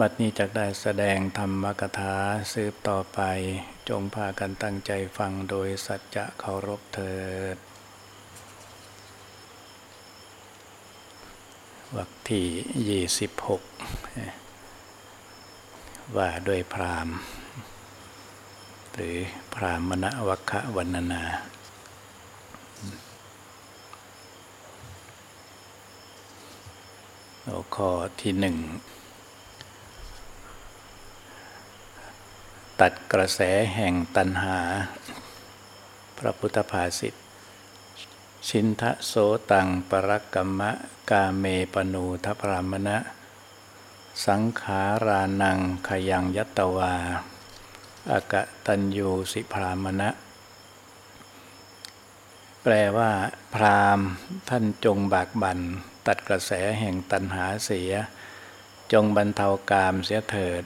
บัดนี้จะได้แสดงธรรมกถาสืบต่อไป จงพากันตั้งใจฟังโดยสัจจะเคารพเถิด วักที่ยี่สิบหกว่าด้วยพรามหรือพรามณวัคคะวันนาหัวข้อที่หนึ่ง ตัดกระแสแห่งตันหา พระพุทธภาษิตชินทะโสตังปรักกมะกาเมปนูทพรามณะ สังขารานังขยังยัตตวาอากะตัญญูสิพรามณะ แปลว่า พรามท่านจงบากบัน่นตัดกระแสแห่งตัณหาเสีย จงบรรเทากามเสียเถิด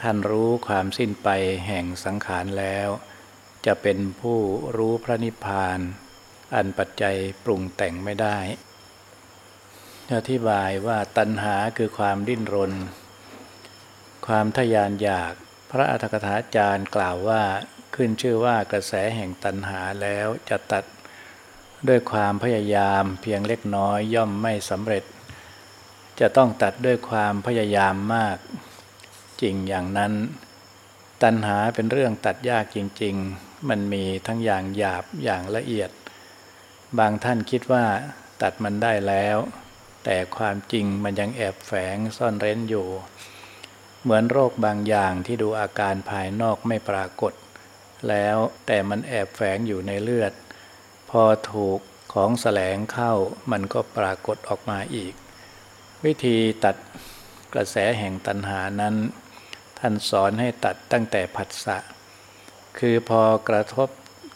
ท่านรู้ความสิ้นไปแห่งสังขารแล้ว จะเป็นผู้รู้พระนิพพาน อันปัจจัยปรุงแต่งไม่ได้อธิบายว่าตัณหาคือความดิ้นรน ความทยานอยากพระอัฏฐกถาจารย์กล่าวว่าขึ้นชื่อว่ากระแสแห่งตัณหาแล้วจะตัดด้วยความพยายามเพียงเล็กน้อยย่อมไม่สำเร็จ จะต้องตัดด้วยความพยายามมาก ริงอย่างนั้น ตัณหาเป็นเรื่องตัดยากจริง ๆ มันมีทั้งอย่างหยาบอย่างละเอียด บางท่านคิดว่าตัดมันได้แล้ว แต่ความจริงมันยังแอบแฝงซ่อนเร้นอยู่ เหมือนโรคบางอย่างที่ดูอาการภายนอกไม่ปรากฏ แล้วแต่มันแอบแฝงอยู่ในเลือด พอถูกของแสลงเข้ามันก็ปรากฏออกมาอีก วิธีตัดกระแสแห่งตัณหานั้น ท่านสอนให้ตัดตั้งแต่ผัสสะ คือพอกระทบ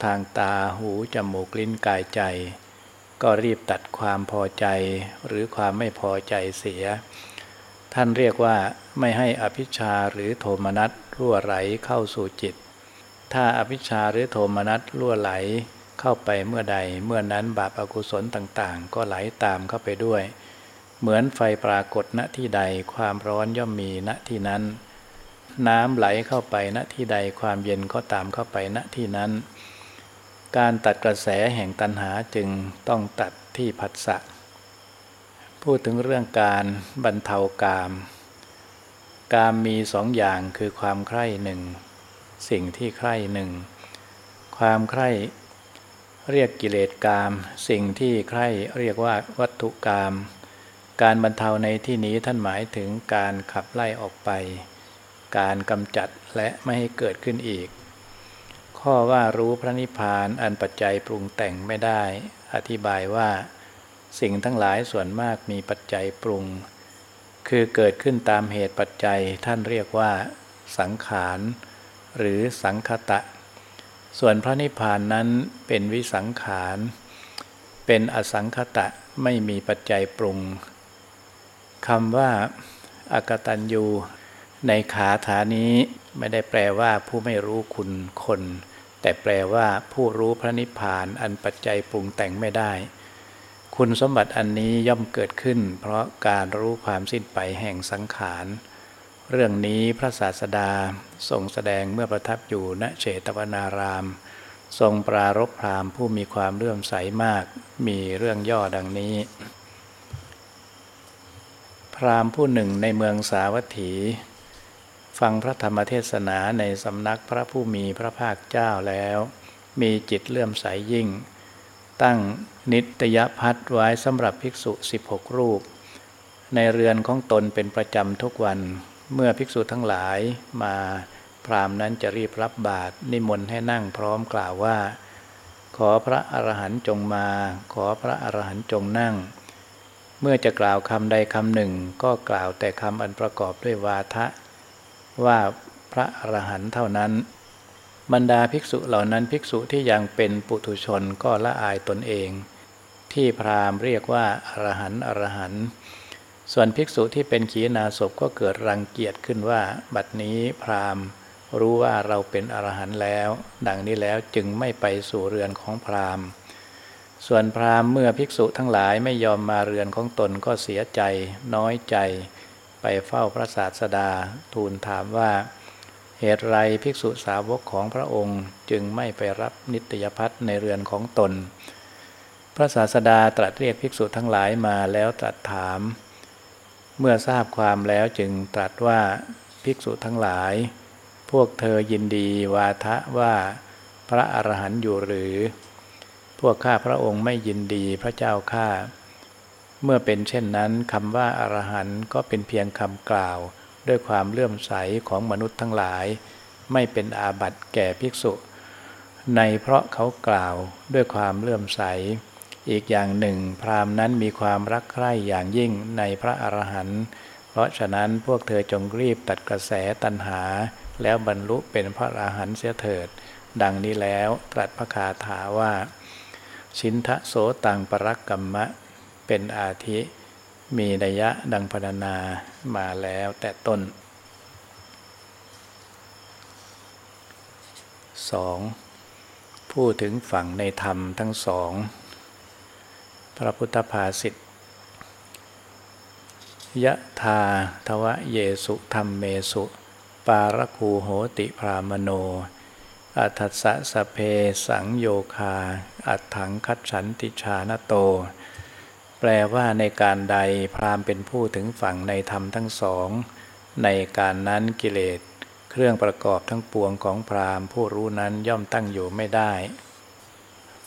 ทางตาหูจมูกลิ้นกายใจ ก็รีบตัดความพอใจหรือความไม่พอใจเสีย ท่านเรียกว่าไม่ให้อภิชาหรือโทมนัสรั่วไหลเข้าสู่จิต ถ้าอภิชาหรือโทมนัสรั่วไหลเข้าไปเมื่อใดเมื่อนั้นบาปอากุศลต่างๆ ก็ไหลตามเข้าไปด้วย เหมือนไฟปรากฏณที่ใดความร้อนย่อมมีณที่นั้น น้ำไหลเข้าไปณที่ใดความเย็นก็ตามเข้าไปณที่นั้น การตัดกระแสแห่งตันหาจึงต้องตัดที่ผัสสะพูดถึงเรื่องการบรรเทากาม กามมีสองอย่างคือความใคร่หนึ่งสิ่งที่ใคร่หนึ่งความใคร่เรียกกิเลสกาม สิ่งที่ใคร่เรียกว่าวัตถุกาม การบรรเทาในที่นี้ท่านหมายถึงการขับไล่ออกไป การกำจัดและไม่ให้เกิดขึ้นอีก ข้อว่ารู้พระนิพพานอันปัจจัยปรุงแต่งไม่ได้ อธิบายว่า สิ่งทั้งหลายส่วนมากมีปัจจัยปรุง คือเกิดขึ้นตามเหตุปัจจัยท่านเรียกว่า สังขาร หรือสังคตะ ส่วนพระนิพพานนั้นเป็นวิสังขารเป็นอสังคตะไม่มีปัจจัยปรุงคำว่าอากตัญญู ในขาฐานี้ไม่ได้แปลว่าผู้ไม่รู้คุณคน แต่แปลว่าผู้รู้พระนิพพานอันปัจจัยปรุงแต่งไม่ได้ คุณสมบัติอันนี้ย่อมเกิดขึ้น เพราะการรู้ความสิ้นไปแห่งสังขาร เรื่องนี้พระศาสดาทรงแสดงเมื่อประทับอยู่ณเฉตวนาราม ทรงปรารบพรามผู้มีความเลื่อมใสมาก มีเรื่องย่อดังนี้พรามผู้หนึ่งในเมืองสาวัตถี ฟังพระธรรมเทศนาในสำนักพระผู้มีพระภาคเจ้าแล้ว มีจิตเลื่อมใสยยิ่ง ตั้งนิตยพัฒไว้สำหรับภิกษุ 16 รูป ในเรือนของตนเป็นประจำทุกวัน เมื่อภิกษุทั้งหลายมาพรามนั้นจะรีบรับบาตรนิมนต์ให้นั่งพร้อมกล่าวว่า ขอพระอรหันต์จงมา ขอพระอรหันต์จงนั่ง เมื่อจะกล่าวคำใดคำหนึ่ง ก็กล่าวแต่คำอันประกอบด้วยวาทะ ว่าพระอรหันต์เท่านั้น บรรดาภิกษุเหล่านั้นภิกษุที่ยังเป็นปุถุชนก็ละอายตนเอง ที่พราหมณ์เรียกว่าอรหันต์อรหันต์ส่วนภิกษุที่เป็นขีณาศพก็เกิดรังเกียจขึ้นว่า บัดนี้พราหมณ์รู้ว่าเราเป็นอรหันต์แล้ว ดังนี้แล้วจึงไม่ไปสู่เรือนของพราหมณ์ ส่วนพราหมณ์เมื่อภิกษุทั้งหลายไม่ยอมมาเรือนของตนก็เสียใจ น้อยใจ ไปเฝ้าพระศาสดาทูลถามว่า เหตุไรภิกษุสาวกของพระองค์จึงไม่ไปรับนิตยพัฒในเรือนของตน พระศาสดาตรัสเรียกภิกษุทั้งหลายมาแล้วตรัสถาม เมื่อทราบความแล้วจึงตรัสว่าภิกษุทั้งหลาย พวกเธอยินดีวาทะว่าพระอรหันต์อยู่หรือ พวกข้าพระองค์ไม่ยินดีพระเจ้าข้า เมื่อเป็นเช่นนั้นคำว่าอรหันต์ก็เป็นเพียงคำกล่าว ด้วยความเลื่อมใสของมนุษย์ทั้งหลาย ไม่เป็นอาบัติแก่ภิกษุ ในเพราะเขากล่าวด้วยความเลื่อมใส อีกอย่างหนึ่ง พราหมณ์นั้นมีความรักใคร่อย่างยิ่งในพระอรหันต์เพราะฉะนั้นพวกเธอจงรีบตัดกระแสตัณหา แล้วบรรลุเป็นพระอรหันต์เสียเถิด ดังนี้แล้วตรัสพระคาถาว่า ชินทะโสตังปรักกรรมะ เป็นอาทิมีนัยะดังพรรณนามาแล้วแต่ต้น 2. พูดถึงฝั่งในธรรมทั้งสอง พระพุทธภาษิตยะธาทวะเยสุธรรมเมสุ ปารคูโหติพรามโน อัฏสะสะเพสังโยคา อัฏถังคัดฉันติชานโต แปลว่าในการใดพรามเป็นผู้ถึงฝั่งในธรรมทั้งสอง ในการนั้นกิเลส เครื่องประกอบทั้งปวงของพรามผู้รู้นั้นย่อมตั้งอยู่ไม่ได้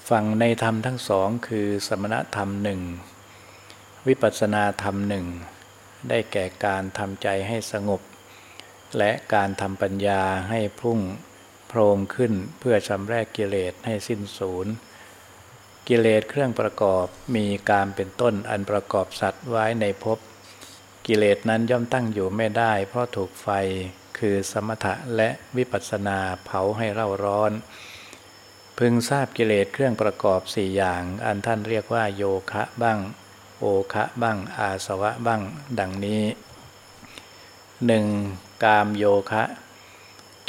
ฝั่งในธรรมทั้งสองคือสมณธรรมหนึ่งวิปัสสนาธรรมหนึ่งได้แก่การทำใจให้สงบ และการทำปัญญาให้พุ่งโพรงขึ้นเพื่อชำแรกกิเลสให้สิ้นสูญ กิเลสเครื่องประกอบมีการเป็นต้นอันประกอบสัตว์ไว้ในภพกิเลสนั้นย่อมตั้งอยู่ไม่ได้ เพราะถูกไฟคือสมถะและวิปัสสนาเผาให้เร่าร้อน พึงทราบกิเลสเครื่องประกอบสี่อย่าง อันท่านเรียกว่าโยคะบ้าง โอคะบ้าง อาสวะบ้าง ดังนี้หนึ่งกามโยคะ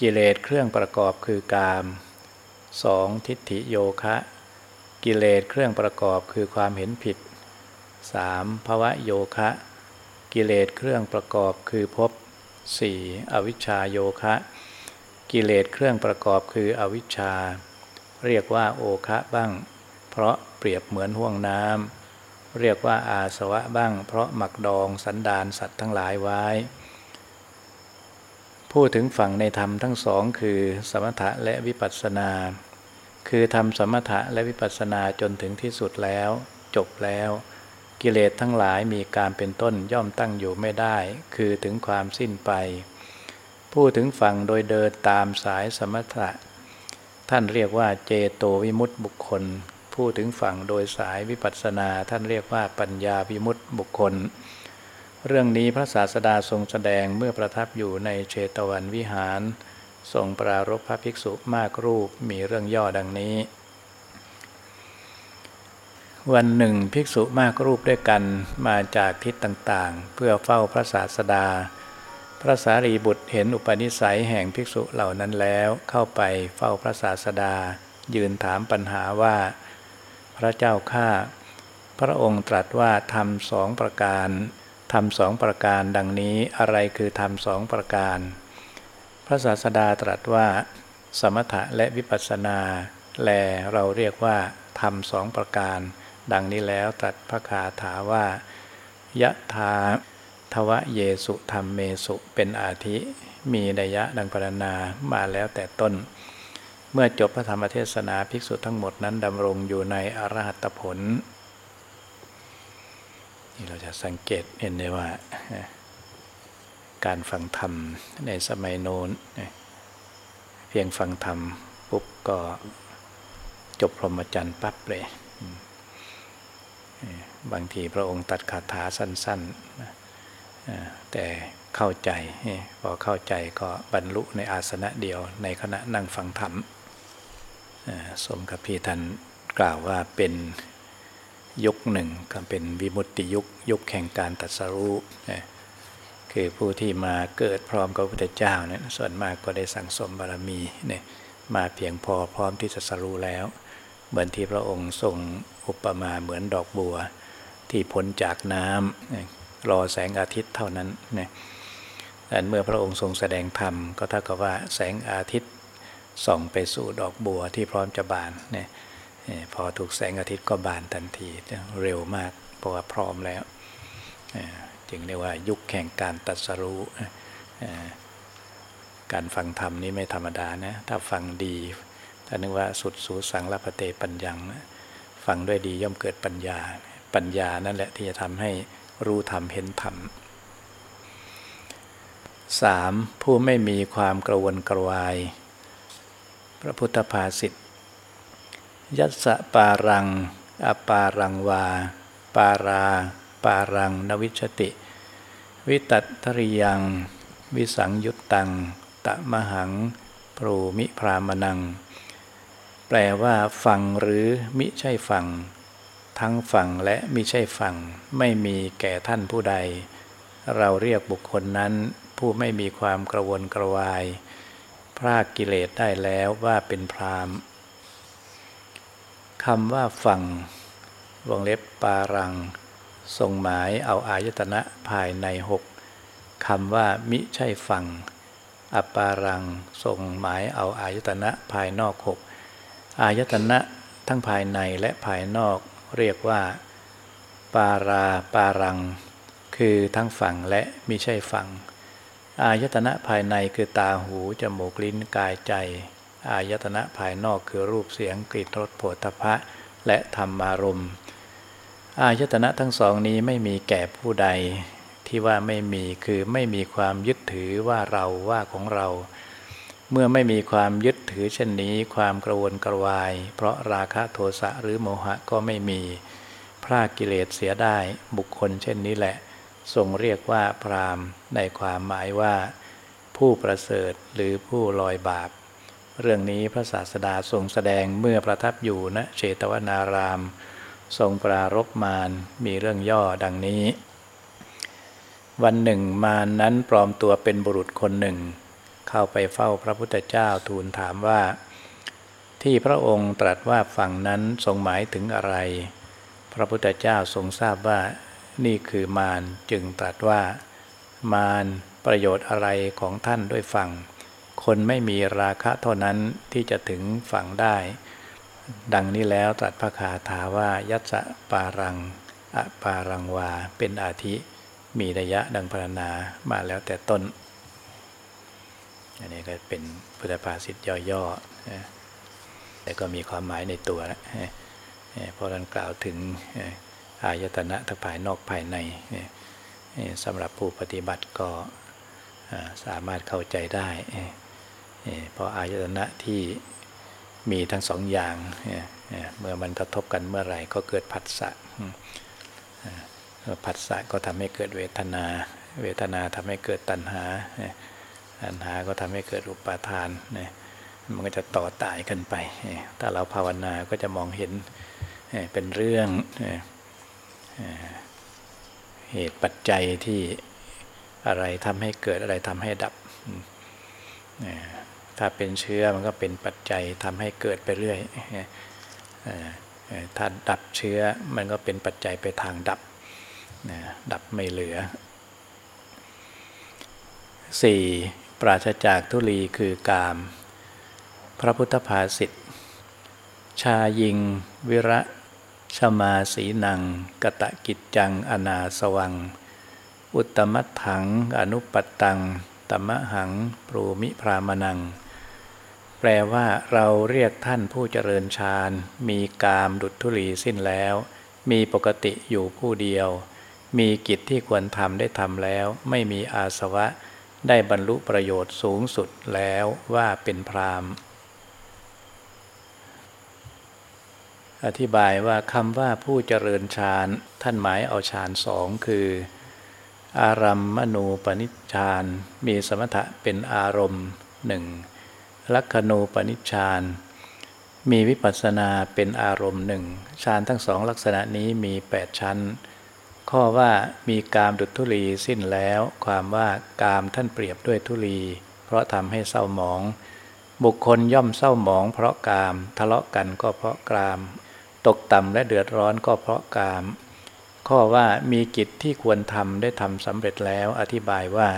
กิเลสเครื่องประกอบคือกาม 2. ทิฏฐิโยคะ กิเลสเครื่องประกอบคือความเห็นผิด 3. ภวะโยคะ กิเลสเครื่องประกอบคือภพ 4. อวิชชาโยคะ กิเลสเครื่องประกอบคืออวิชชา เรียกว่าโอคะบ้าง เพราะเปรียบเหมือนห่วงน้ำเรียกว่าอาสวะบ้าง เพราะหมักดองสันดานสัตว์ทั้งหลายไว้ พูดถึงฝั่งในธรรมทั้งสองคือ สมถะและวิปัสสนา คือทำสมถะและวิปัสสนาจนถึงที่สุดแล้ว จบแล้ว กิเลสทั้งหลายมีการเป็นต้นย่อมตั้งอยู่ไม่ได้ คือถึงความสิ้นไปพูดถึงฝั่งโดยเดินตามสายสมถะ ท่านเรียกว่าเจโตวิมุตติบุคคลพูดถึงฝั่งโดยสายวิปัสสนา ท่านเรียกว่าปัญญาวิมุตติบุคคล เรื่องนี้พระศาสดาทรงแสดงเมื่อประทับอยู่ในเชตวันวิหาร ทรงปรารบพระภิกษุมากรูปมีเรื่องย่อดังนี้ วันหนึ่งภิกษุมากรูปด้วยกันมาจากทิศต่างๆ เพื่อเฝ้าพระศาสดา พระสารีบุตรเห็นอุปนิสัยแห่งภิกษุเหล่านั้นแล้วเข้าไปเฝ้าพระศาสดา ยืนถามปัญหาว่า พระเจ้าข้าพระองค์ตรัสว่าทำสองประการทำสองประการดังนี้อะไรคือทำสองประการ พระศาสดาตรัสว่า สมถะและวิปัสสนา แลเราเรียกว่าทำสองประการ ดังนี้แล้วตรัสพระคาถาว่ายะธาทวะเยสุธรรมเมสุเป็นอาทิมีนัยะดังพรรณนามาแล้วแต่ต้น เมื่อจบพระธรรมเทศนาภิกษุทั้งหมดนั้นดำรงอยู่ในอรหัตผล นี่เราจะสังเกตเห็นได้ว่า การฟังธรรมในสมัยโน้น เพียงฟังธรรมปุ๊บก็จบพรหมจรรย์ปั๊บเลย บางทีพระองค์ตัดคาถาสั้นๆ แต่เข้าใจ พอเข้าใจก็บรรลุในอาสนะเดียวในขณะนั่งฟังธรรมสมกับพี่ท่านกล่าวว่าเป็นยุคหนึ่งก็เป็นวิมุตติยุคยุคแห่งการตัดสรู้ คือผู้ที่มาเกิดพร้อมกับพระพุทธเจ้าเนี่ยส่วนมากก็ได้สั่งสมบารมีเนี่ยมาเพียงพอพร้อมที่จะสรู้แล้ว เหมือนที่พระองค์ทรงอุปมาเหมือนดอกบัว ที่พ้นจากน้ำรอแสงอาทิตย์เท่านั้นเนี่ยแต่เมื่อพระองค์ทรงแสดงธรรมก็เท่ากับว่าแสงอาทิตย์ส่องไปสู่ดอกบัวที่พร้อมจะบานเนี่ยพอถูกแสงอาทิตย์ก็บานทันทีเร็วมากเพราะว่าพร้อมแล้ว จึงเรียกว่ายุคแห่งการตัดสรู้การฟังธรรมนี้ไม่ธรรมดานะถ้าฟังดีถ้านึกว่าสุดสูสังลพเตปัญญังฟังด้วยดีย่อมเกิดปัญญา ปัญญานั่นแหละที่จะทำให้รู้ธรรมเห็นธรรมสามผู้ไม่มีความกระวนกระวาย พระพุทธภาษิตยัสปารังอปารังวา ปารา ปารังนวิชติ วิตัตริยัง วิสังยุตตัง ตะมหังปรูมิพรามนัง แปลว่าฟังหรือมิใช่ฟัง ทั้งฟังและมิใช่ฟัง ไม่มีแก่ท่านผู้ใด เราเรียกบุคคลนั้นผู้ไม่มีความกระวนกระวาย พรากกิเลสได้แล้วว่าเป็นพรามคำว่าฟังวงเล็บปารัง ทรงหมายเอาอายตนะภายในหกคำว่ามิใช่ฟังอปารังทรงหมายเอาอายตนะภายนอกหกอายตนะทั้งภายในและภายนอกเรียกว่า ปาราปารัง คือทั้งฝั่งและมิใช่ฝั่ง อายตนะภายในคือตาหูจมูกลิ้นกายใจ อายตนะภายนอกคือรูปเสียงกลิ่นรสโผฏฐพะและธรรมารมณ์ อายตนะทั้งสองนี้ไม่มีแก่ผู้ใดที่ว่าไม่มีคือไม่มีความยึดถือว่าเราว่าของเรา เมื่อไม่มีความยึดถือเช่นนี้ ความกระวนกระวาย เพราะราคะโทสะหรือโมหะก็ไม่มีพระกิเลสเสียได้บุคคลเช่นนี้แหละ ทรงเรียกว่าพรามในความหมายว่า ผู้ประเสริฐหรือผู้ลอยบาป เรื่องนี้พระศาสดาทรงแสดงเมื่อประทับอยู่ณเชตวนาราม ทรงปรารบมารมีเรื่องย่อดังนี้ วันหนึ่งมารนนั้นปลอมตัวเป็นบุรุษคนหนึ่ง เข้าไปเฝ้าพระพุทธเจ้าทูลถามว่า ที่พระองค์ตรัสว่าฝั่งนั้นทรงหมายถึงอะไร พระพุทธเจ้าทรงทราบว่า นี่คือมารจึงตรัสว่า มารประโยชน์อะไรของท่านด้วยฝั่งคนไม่มีราคะเท่านั้นที่จะถึงฝั่งได้ ดังนี้แล้วตรัสพระคาถาว่ายัตสะปารังอปารังวาเป็นอาทิ มีระยะดังพรรณนามาแล้วแต่ต้น อันนี้ก็เป็นพุทธภาษิตย่อๆ แต่ก็มีความหมายในตัวนะเพราะนั้นกล่าวถึงอายตนะทั้งภายนอกภายในสำหรับผู้ปฏิบัติก็สามารถเข้าใจได้ เพราะอายตนะที่ มีทั้งสองอย่างเมื่อมันกระทบกันเมื่อไหร่ก็เกิดผัสสะผัสสะก็ทำให้เกิดเวทนา เวทนาทำให้เกิดตัณหา ตัณหาก็ทำให้เกิดอุปาทาน มันก็จะต่อตายกันไป ถ้าเราภาวนาก็จะมองเห็นเป็นเรื่องเหตุปัจจัยที่อะไรทำให้เกิดอะไรทำให้ดับ ถ้าเป็นเชื้อมันก็เป็นปัจจัยทำให้เกิดไปเรื่อยถ้าดับเชื้อมันก็เป็นปัจจัยไปทางดับ ดับไม่เหลือ 4. ปราศจากทุลีคือกาม พระพุทธภาษิตชายิง วิระชมาสีนัง กตะกิจจัง อนาสวัง อุตมัตถัง อนุปตตัง ตมะหังปรูมิพรามนัง แปลว่าเราเรียกท่านผู้เจริญฌานมีกามดุจทุลีสิ้นแล้ว มีปกติอยู่ผู้เดียว มีกิจที่ควรทำได้ทำแล้ว ไม่มีอาสวะ ได้บรรลุประโยชน์สูงสุดแล้วว่าเป็นพรามอธิบายว่าคำว่าผู้เจริญฌานท่านหมายเอาฌานสองคือ อารัมมณูปนิชฌานมีสมถะเป็นอารมณ์หนึ่ง ลักขณูปนิชฌานมีวิปัสสนาเป็นอารมณ์หนึ่งฌานทั้งสองลักษณะนี้มี 8 ชั้น ข้อว่ามีกามดุจทุลีสิ้นแล้ว ความว่ากามท่านเปรียบด้วยทุลี เพราะทำให้เศร้าหมอง บุคคลย่อมเศร้าหมอง เพราะกามทะเลาะกันก็เพราะกาม ตกต่ำและเดือดร้อนก็เพราะกาม ข้อว่ามีกิจที่ควรทำได้ทำสำเร็จแล้วอธิบายว่า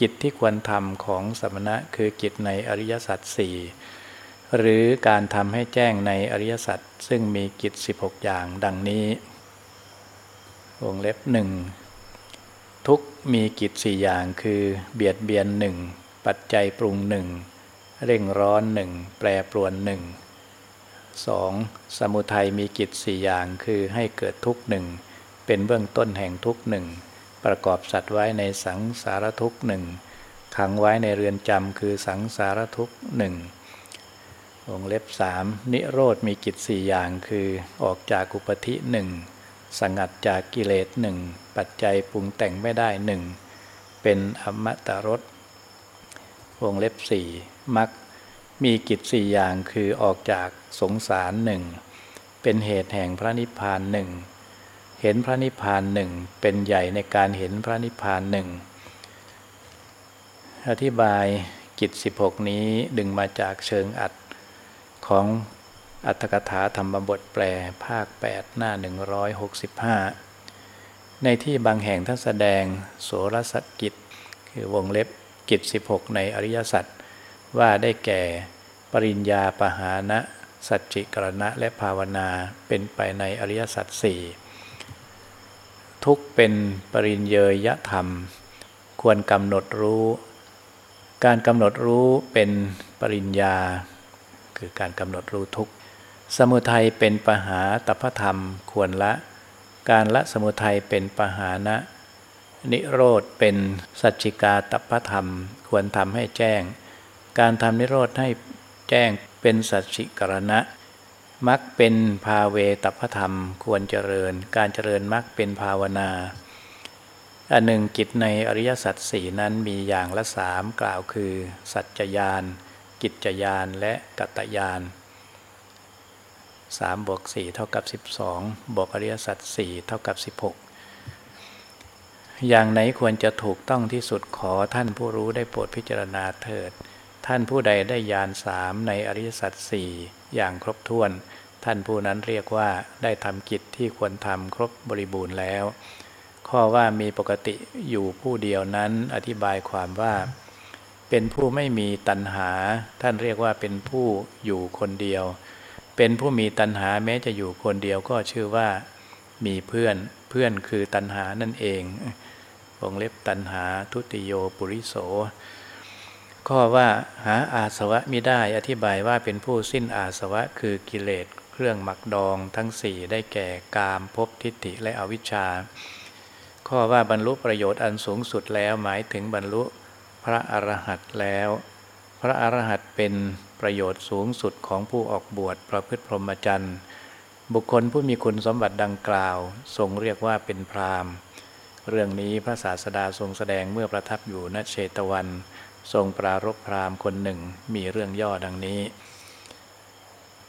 กิจที่ควรทำของสมณะคือกิจในอริยสัจสี่หรือการทำให้แจ้งในอริยสัจซึ่งมีกิจ 16 อย่างดังนี้ วงเล็บหนึ่งทุกมีกิจสี่อย่างคือเบียดเบียนหนึ่งปัจจัยปรุงหนึ่งเร่งร้อนหนึ่งแปรปรวนหนึ่งสองสมุทัยมีกิจสี่อย่างคือให้เกิดทุกหนึ่งเป็นเบื้องต้นแห่งทุกหนึ่ง ประกอบสัตว์ไว้ในสังสารทุกหนึ่งขังไว้ในเรือนจำคือสังสารทุกหนึ่งวงเล็บสามนิโรธมีกิจสี่อย่างคือออกจากอุปธิหนึ่งสังัดจากกิเลสหนึ่งปัจจัยปรุงแต่งไม่ได้หนึ่งเป็นอมตะรสวงเล็บสี่มักมีกิจสี่อย่างคือออกจากสงสารหนึ่งเป็นเหตุแห่งพระนิพพานหนึ่ง เห็นพระนิพพานหนึ่งเป็นใหญ่ในการเห็นพระนิพพานหนึ่งอธิบายกิจ 16 นี้ดึงมาจากเชิงอัดของอัตถกถาธรรมบทแปลภาค 8 หน้า 165 ในที่บางแห่งท่านแสดงโสรสกิจ คือวงเล็บกิจ 16 ในอริยสัจว่าได้แก่ปริญญาปหานะ สัจจิกรณะและภาวนาเป็นไปในอริยสัจสี่ ทุกเป็นปริญเยยธรรม ควรกำหนดรู้ การกำหนดรู้เป็นปริญญา คือการกำหนดรู้ทุกสมุทัยเป็นปหาตพธรรมควรละ การละสมุทัยเป็นปหานะ นิโรธเป็นสัจจิกาตพธรรม ควรทำให้แจ้ง การทำนิโรธให้แจ้งเป็นสัจจิกรณะ มักเป็นภาเวตพธรรมควรเจริญ การเจริญมักเป็นภาวนา อันหนึ่งกิจในอริยสัจสี่นั้นมีอย่างละสามกล่าวคือ สัจจยาน กิจยานและกัตยาน3บวก4เท่ากับ 12 บวกอริยสัจ4เท่ากับ 16 อย่างไหนควรจะถูกต้องที่สุดขอท่านผู้รู้ได้โปรดพิจารณาเถิด ท่านผู้ใดได้ยานสามในอริยสัจสี่ อย่างครบถ้วน ท่านผู้นั้นเรียกว่าได้ทำกิจที่ควรทำครบบริบูรณ์แล้ว ข้อว่ามีปกติอยู่ผู้เดียวนั้นอธิบายความว่า เป็นผู้ไม่มีตัณหา ท่านเรียกว่าเป็นผู้อยู่คนเดียว เป็นผู้มีตัณหาแม้จะอยู่คนเดียวก็ชื่อว่า มีเพื่อนเพื่อนคือตัณหานั่นเองวงเล็บตัณหาทุติโยปุริโส ข้อว่าหาอาสวะมิได้อธิบายว่าเป็นผู้สิ้นอาสวะคือกิเลสเครื่องหมักดองทั้งสี่ได้แก่กามภพทิฏฐิและอวิชชา ข้อว่าบรรลุประโยชน์อันสูงสุดแล้วหมายถึงบรรลุพระอรหันต์แล้ว พระอรหันต์เป็นประโยชน์สูงสุดของผู้ออกบวชประพฤติพรหมจรรย์บุคคลผู้มีคุณสมบัติดังกล่าว ทรงเรียกว่าเป็นพรามเรื่องนี้พระศาสดาทรงแสดงเมื่อประทับอยู่ณเชตวัน ทรงปรารบพรามคนหนึ่งมีเรื่องย่อดังนี้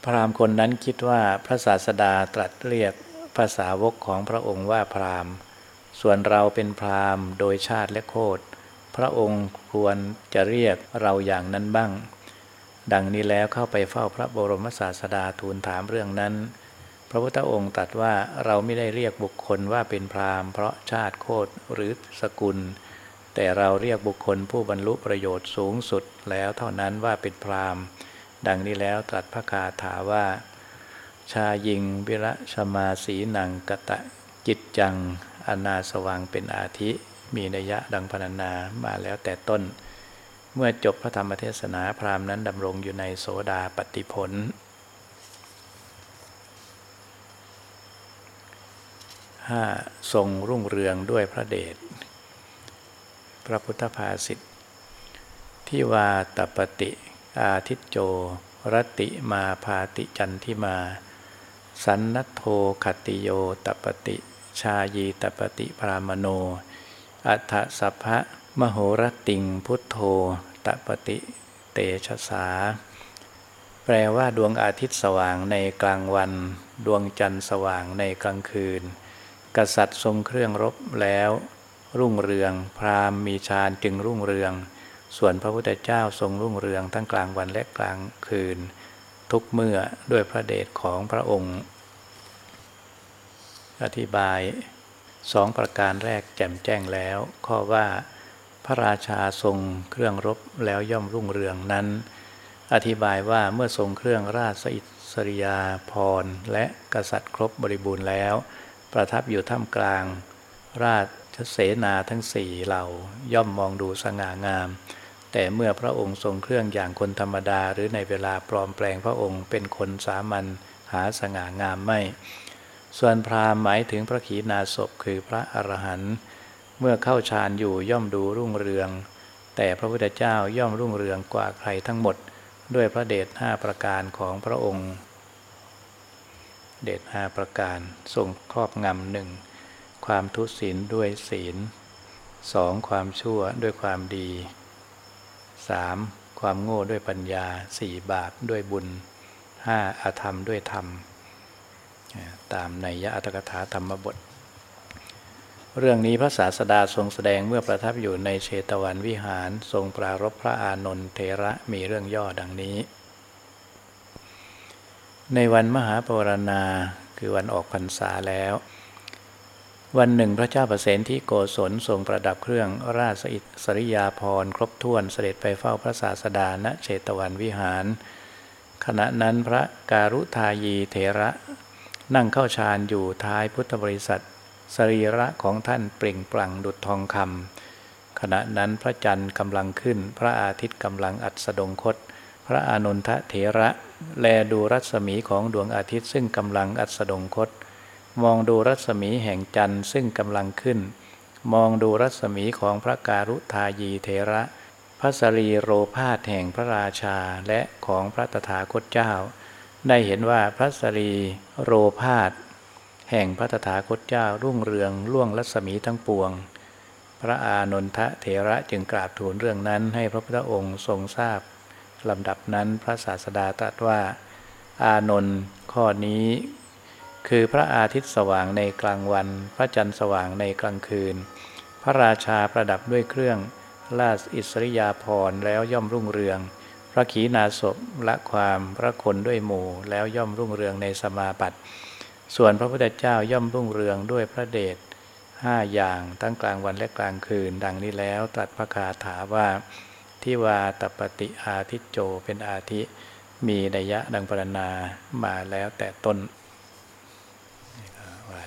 พราหมณ์คนนั้นคิดว่าพระศาสดาตรัสเรียกภาษาวกของพระองค์ว่าพราหมณ์ ส่วนเราเป็นพราหมณ์โดยชาติและโคดพระองค์ควรจะเรียกเราอย่างนั้นบ้าง ดังนี้แล้วเข้าไปเฝ้าพระบรมศาสดาทูลถามเรื่องนั้น พระพุทธองค์ตรัสว่าเราไม่ได้เรียกบุคคลว่าเป็นพราหมณ์ เพราะชาติโคตรหรือสกุล แต่เราเรียกบุคคลผู้บรรลุประโยชน์สูงสุดแล้วเท่านั้นว่าเป็นพราหมณ์ดังนี้แล้วตรัสพระคาถาว่า ชายิงวิระชมาสีนังกตะจิตจัง อนาสวังเป็นอาทิ มีนัยยะดังพรรณนามาแล้วแต่ต้น เมื่อจบพระธรรมเทศนาพราหมณ์นั้นดำรงอยู่ในโสดาปฏิผลห้าทรงรุ่งเรืองด้วยพระเดช พระพุทธภาษิตที่วาตปติอาทิตโจรติมาพาติจันทิมา สันนัโทขติโยตปติชายีตปติพรามโน อัฏฐสัพพะมโหรติงพุทโธตปฏิเตชะสา แปลว่าดวงอาทิตย์สว่างในกลางวัน ดวงจันทร์สว่างในกลางคืน กษัตริย์ทรงเครื่องรบแล้ว รุ่งเรือง พราหมณ์มีฌานจึงรุ่งเรือง ส่วนพระพุทธเจ้าทรงรุ่งเรืองทั้งกลางวันและกลางคืน ทุกเมื่อด้วยพระเดชของพระองค์ อธิบายสองประการแรกแจ่มแจ้งแล้ว ข้อว่า พระราชาทรงเครื่องรบแล้วย่อมรุ่งเรืองนั้น อธิบายว่าเมื่อทรงเครื่องราชอิสริยาพรและกษัตริย์ครบบริบูรณ์แล้ว ประทับอยู่ท่ามกลาง ราช เสนาทั้งสี่เหล่าย่อมมองดูสง่างาม แต่เมื่อพระองค์ทรงเครื่องอย่างคนธรรมดา หรือในเวลาปลอมแปลงพระองค์เป็นคนสามัญหาสง่างามไม่ ส่วนพราหมณ์หมายถึงพระขีณาสพคือพระอรหันต์เมื่อเข้าฌานอยู่ย่อมดูรุ่งเรือง แต่พระพุทธเจ้าย่อมรุ่งเรืองกว่าใครทั้งหมด ด้วยพระเดชห้าประการของพระองค์ เดชห้าประการทรงครอบงำหนึ่ง ความทุศีลด้วยศีลสองความชั่วด้วยความดีสามความโง่ด้วยปัญญาสี่บาปด้วยบุญห้าอาธรรมด้วยธรรม ตามในยะอัตถกถาธรรมบท เรื่องนี้พระศาสดาทรงแสดงเมื่อประทับอยู่ในเชตวันวิหารทรงปรารบพระอานนท์เทระมีเรื่องย่อดังนี้ ในวันมหาปวารณาคือวันออกพรรษาแล้ว วันหนึ่งพระเจ้าประเสนที่โกศลทรงประดับเครื่องราชอิสริยาภรณ์ครบถ้วนเสด็จไปเฝ้าพระศาสดาณเชตวันวิหาร ขณะนั้นพระการุทายีเถระนั่งเข้าฌานอยู่ท้ายพุทธบริษัท สรีระของท่านเปล่งปลั่งดุจทองคำขณะนั้นพระจันทร์กำลังขึ้น พระอาทิตย์กำลังอัสดงคต พระอานนทเถระ แลดูรัศมีของดวงอาทิตย์ซึ่งกำลังอัสดงคต มองดูรัศมีแห่งจันทร์ซึ่งกำลังขึ้น มองดูรัศมีของพระการุทายีเถระ พระสรีโรพาสแห่งพระราชาและของพระตถาคตเจ้า ได้เห็นว่าพระสรีโรพาสแห่งพระตถาคตเจ้ารุ่งเรืองล่วงรัศมีทั้งปวง พระอานนทเถระจึงกราบทูลเรื่องนั้นให้พระพุทธองค์ทรงทราบลำดับนั้นพระศาสดาตรัสว่า อานนท์ข้อนี้ คือพระอาทิตย์สว่างในกลางวัน พระจันทร์สว่างในกลางคืน พระราชาประดับด้วยเครื่องราชอิสริยาภรณ์แล้วย่อมรุ่งเรือง พระขีณาสพละความพระคนด้วยหมู่แล้วย่อมรุ่งเรืองในสมาบัติส่วนพระพุทธเจ้าย่อมรุ่งเรืองด้วยพระเดชห้าอย่างตั้งกลางวันและกลางคืน ดังนี้แล้วตรัสพระคาถาว่าที่วาตปฏิอาทิโจเป็นอาทิ มีนัยยะดังปรณนามาแล้วแต่ต้น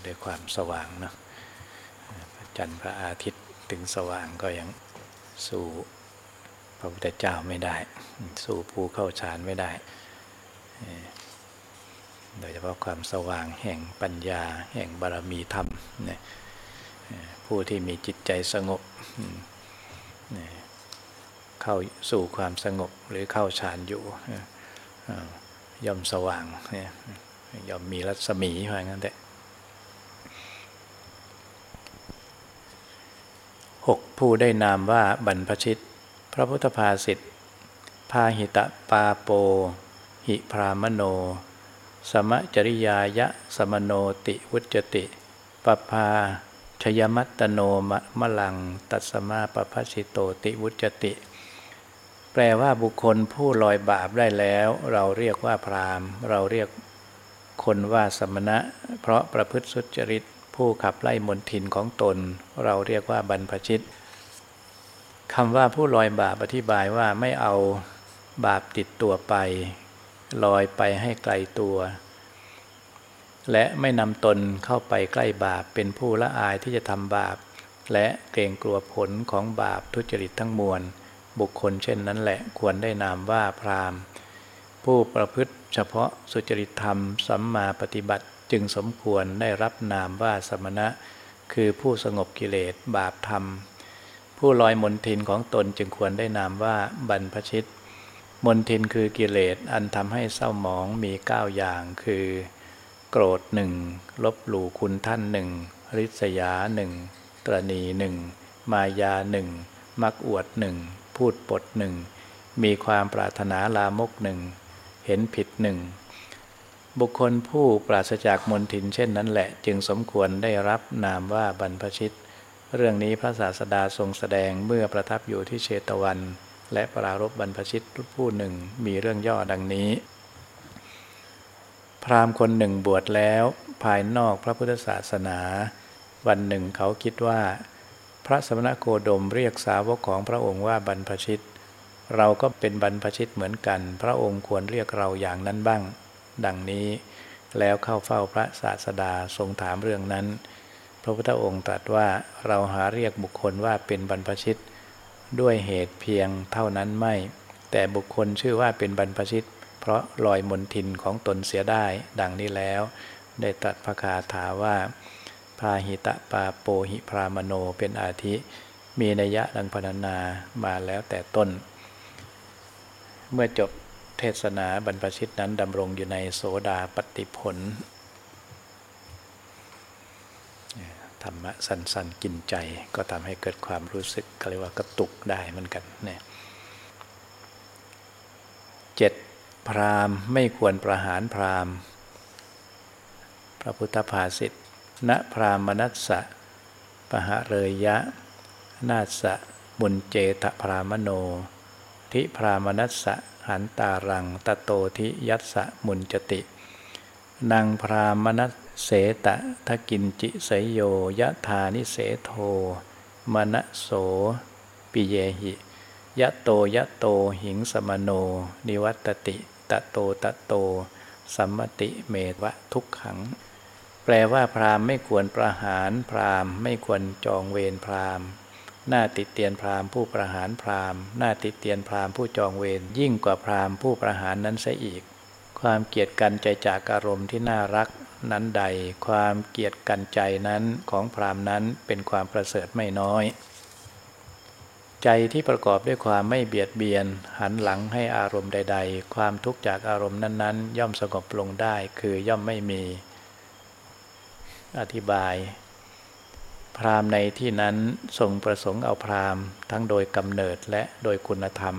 ด้วยความสว่างเนาะจันทร์พระอาทิตย์ถึงสว่างก็ยังสู่พระพุทธเจ้าไม่ได้ สู่ภูเข้าฌานไม่ได้ โดยเฉพาะความสว่างแห่งปัญญา แห่งบารมีธรรมผู้ที่มีจิตใจสงบเข้าสู่ความสงบหรือเข้าฌานอยู่ย่อมสว่างย่อมมีรัศมีว่างั้นแต่ 6. ผู้ได้นามว่าบรรพชิต พระพุทธภาสิทธพาหิตะปาโป หิพรามโน สมจริยายะสมโนติวุจติปภาชยมัตโนมะมะลัง ตัสมาปภัสิโตติวุจติ แปลว่าบุคคลผู้ลอยบาปได้แล้ว เราเรียกว่าพราม เราเรียกคนว่าสมณะ เพราะประพฤติสุจริต ผู้ขับไล่มนทินของตน เราเรียกว่าบรรพชิตคำว่าผู้ลอยบาปอธิบายว่าไม่เอาบาปติดตัวไป ลอยไปให้ไกลตัว และไม่นำตนเข้าไปใกล้บาปเป็นผู้ละอายที่จะทำบาป และเกรงกลัวผลของบาปทุจริตทั้งมวล บุคคลเช่นนั้นแหละควรได้นามว่าพรามผู้ประพฤติเฉพาะสุจริตธรรมสัมมาปฏิบัติ จึงสมควรได้รับนามว่าสมณะ คือผู้สงบกิเลสบาปธรรม ผู้ลอยมนทินของตนจึงควรได้นามว่าบรรพชิต มนทินคือกิเลสอันทำให้เศร้าหมองมีเก้าอย่างคือ โกรธหนึ่งลบหลู่คุณท่านหนึ่งริษยาหนึ่งตรณีหนึ่งมายาหนึ่งมักอวดหนึ่งพูดปดหนึ่งมีความปรารถนาลามกหนึ่งเห็นผิดหนึ่ง บุคคลผู้ปราศจากมนทินเช่นนั้นแหละ จึงสมควรได้รับนามว่าบรรพชิต เรื่องนี้พระศาสดาทรงแสดงเมื่อประทับอยู่ที่เชตวัน และปรารบบรรพชิตผู้หนึ่งมีเรื่องย่อดังนี้ พราหมณ์คนหนึ่งบวชแล้วภายนอกพระพุทธศาสนา วันหนึ่งเขาคิดว่า พระสมณโคดมเรียกสาวกของพระองค์ว่าบรรพชิต เราก็เป็นบรรพชิตเหมือนกัน พระองค์ควรเรียกเราอย่างนั้นบ้าง ดังนี้ แล้วเข้าเฝ้าพระศาสดาทรงถามเรื่องนั้น พระพุทธองค์ตรัสว่าเราหาเรียกบุคคลว่าเป็นบรรพชิต ด้วยเหตุเพียงเท่านั้นไม่ แต่บุคคลชื่อว่าเป็นบรรพชิต เพราะลอยมนทินของตนเสียได้ ดังนี้แล้ว ได้ตรัสพระคาถาว่าพาหิตะปาโปหิพรามโนเป็นอาทิ มีนัยยะดังพรรณนามาแล้วแต่ต้น เมื่อจบ เทศนาบรรพชิตนั้นดำรงอยู่ในโสดาปฏิผล ธรรมะสั้นๆกินใจก็ทำให้เกิดความรู้สึกก็เรียกว่ากระตุกได้เหมือนกันเนี่ยเจ็ดพรามไม่ควรประหารพรามพระพุทธภาษิตณพรามนัสสะปะหะเรยยะ นาสะบุญเจตพรามโน ธิ พฺราหฺมณสฺส หนฺตารํ ตโต ธิ ยสฺส มุญฺจติ น พฺราหฺมณสฺเสตทกิญฺจิ เสยฺโยยทานิเสโธ มนโสปิเยหิ ยโต ยโตหึสมโน นิวตฺตติ ตโต ตโต สมฺมติเมว ทุกฺขํ แปลว่าพราหมณ์ไม่ควรประหารพราหมณ์ไม่ควรจองเวรพราหมณ์ หน้าติเตียนพราหมณ์ผู้ประหารพราหมณ์หน้าติเตียนพราหมณ์ผู้จองเวรยิ่งกว่าพราหมณ์ผู้ประหารนั้นเสียอีก ความเกียดกันใจจากอารมณ์ที่น่ารักนั้นใด ความเกียดกันใจนั้นของพราหมณ์นั้นเป็นความประเสริฐไม่น้อย ใจที่ประกอบด้วยความไม่เบียดเบียน หันหลังให้อารมณ์ใด ๆ ความทุกข์จากอารมณ์นั้นๆ ย่อมสงบลงได้คือย่อมไม่มี อธิบาย พราหมณ์ในที่นั้นทรงประสงค์เอาพราหมณ์ ทั้งโดยกำเนิดและโดยคุณธรรม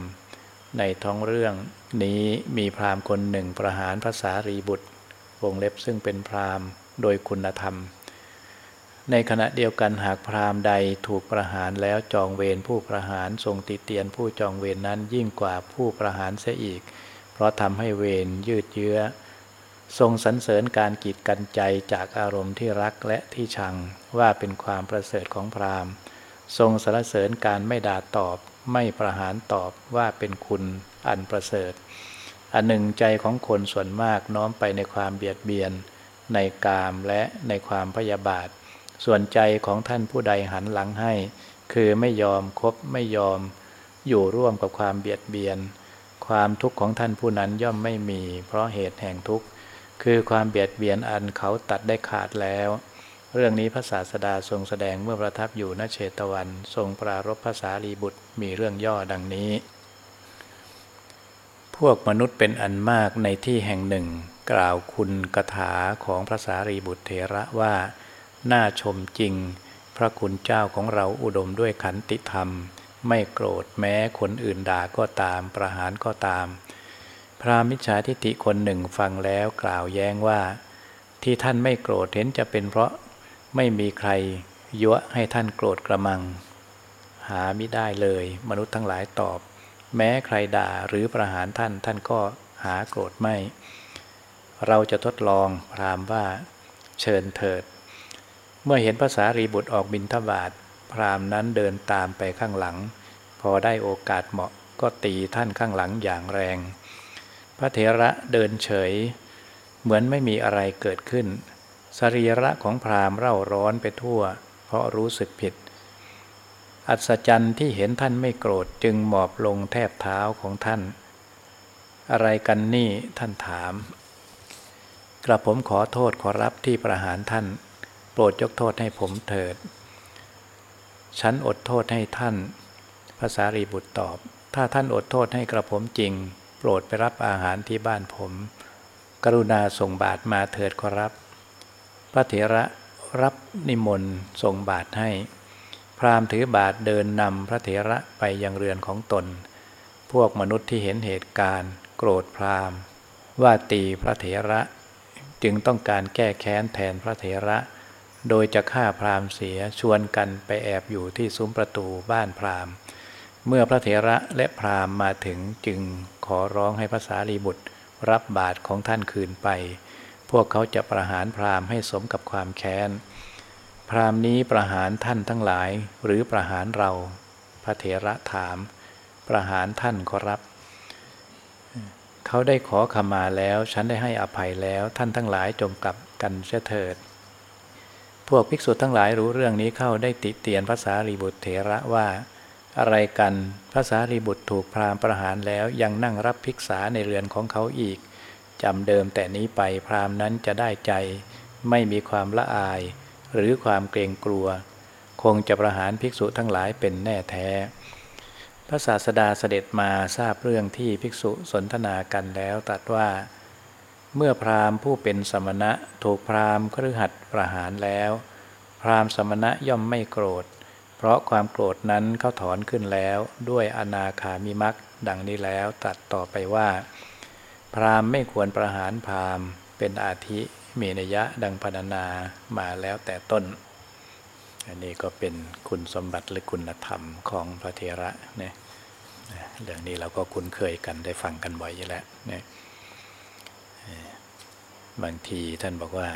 ในท้องเรื่องนี้มีพราหมณ์คนหนึ่งประหารภาษารีบุตร วงเล็บซึ่งเป็นพราหมณ์โดยคุณธรรม ในขณะเดียวกันหากพราหมณ์ใดถูกประหารแล้วจองเวรผู้ประหารทรงติเตียนผู้จองเวรนนั้นยิ่งกว่าผู้ประหารเสียอีก เพราะทำให้เวรยืดเยื้อ ทรงสรรเสริญการกีดกันใจจากอารมณ์ที่รักและที่ชังว่าเป็นความประเสริฐของพราหมณ์ ทรงสรรเสริญการไม่ด่าตอบ ไม่ประหารตอบว่าเป็นคุณอันประเสริฐ อันหนึ่งใจของคนส่วนมากน้อมไปในความเบียดเบียน ในกามและในความพยาบาท ส่วนใจของท่านผู้ใดหันหลังให้ คือไม่ยอมคบไม่ยอม อยู่ร่วมกับความเบียดเบียน ความทุกข์ของท่านผู้นั้นย่อมไม่มี เพราะเหตุแห่งทุกข์ คือความเบียดเบียนอันเขาตัดได้ขาดแล้ว เรื่องนี้พระศาสดาทรงแสดงเมื่อประทับอยู่ณเชตวัน ทรงปรารบภาษาลีบุตรมีเรื่องย่อดังนี้ พวกมนุษย์เป็นอันมากในที่แห่งหนึ่ง กล่าวคุณกถาของพระสารีบุตรเถระว่า น่าชมจริง พระคุณเจ้าของเราอุดมด้วยขันติธรรม ไม่โกรธแม้คนอื่นด่าก็ตามประหารก็ตาม พระมิจฉาทิฏฐิคนหนึ่งฟังแล้วกล่าวแย้งว่า ที่ท่านไม่โกรธเห็นจะเป็นเพราะไม่มีใครยั่วให้ท่านโกรธกระมัง หาไม่ได้เลย มนุษย์ทั้งหลายตอบ แม้ใครด่าหรือประหารท่านท่านก็หาโกรธไม่ เราจะทดลองพรามว่า เชิญเถิด เมื่อเห็นภาษารีบุตรออกบินทบาทพรามนั้นเดินตามไปข้างหลัง พอได้โอกาสเหมาะก็ตีท่านข้างหลังอย่างแรง พระเถระเดินเฉย เหมือนไม่มีอะไรเกิดขึ้น สรีระของพราหมเร่าร้อนไปทั่ว เพราะรู้สึกผิด อัศจรรย์ที่เห็นท่านไม่โกรธจึงหมอบลงแทบเท้าของท่าน อะไรกันนี่ท่านถาม กระผมขอโทษขอรับที่ประหารท่าน โปรดยกโทษให้ผมเถิด ฉันอดโทษให้ท่าน ภาษารีบุตรตอบ ถ้าท่านอดโทษให้กระผมจริง โปรดไปรับอาหารที่บ้านผม กรุณาส่งบาทมาเถิดขอรับ พระเถระรับนิมนต์ส่งบาทให้พพราหมณ์ถือบาทเดินนำพระเถระไปยังเรือนของตน พวกมนุษย์ที่เห็นเหตุการณ์ โกรธพราหมณ์ ว่าตีพระเถระ จึงต้องการแก้แค้นแทนพระเถระ โดยจะฆ่าพราหมณ์เสียชวนกันไปแอบอยู่ที่ซุ้มประตูบ้านพราหมณ์ เมื่อพระเถระและพราหมณ์มาถึงจึงขอร้องให้พระสารีบุตรรับบาทของท่านคืนไป พวกเขาจะประหารพราหมณ์ให้สมกับความแค้น พราหมณ์นี้ประหารท่านทั้งหลายหรือประหารเรา พระเถระถาม ประหารท่านขอรับ เขาได้ขอขมาแล้ว ฉันได้ให้อภัยแล้วท่านทั้งหลายจงกลับกันเสียเถิด พวกภิกษุทั้งหลายรู้เรื่องนี้เข้าได้ติเตียนภาษารีบุตรเถระว่า อะไรกันภาษารีบุตรถูกพราหมณ์ประหารแล้วยังนั่งรับภิกษาในเรือนของเขาอีกจำเดิมแต่นี้ไปพราหมณ์นั้นจะได้ใจ ไม่มีความละอาย หรือความเกรงกลัว คงจะประหารภิกษุทั้งหลายเป็นแน่แท้ พระศาสดาเสด็จมาทราบเรื่องที่ภิกษุสนทนากันแล้วตรัสว่า เมื่อพราหมณ์ผู้เป็นสมณะถูกพราหมณ์ครือหัดประหารแล้ว พราหมณ์สมณะย่อมไม่โกรธ เพราะความโกรธนั้นเขาถอนขึ้นแล้วด้วยอนาคามิมักดังนี้แล้วตรัสต่อไปว่า พราหมณ์ไม่ควรประหารพราหมณ์เป็นอาทิมีนยยะดังพรรณนามาแล้วแต่ต้น อันนี้ก็เป็นคุณสมบัติหรือคุณธรรมของพระเทระเนี่ยเรื่องนี้เราก็คุ้นเคยกันได้ฟังกันบ่อยอยู่แล้วเนี่ยบางทีท่านบอกว่า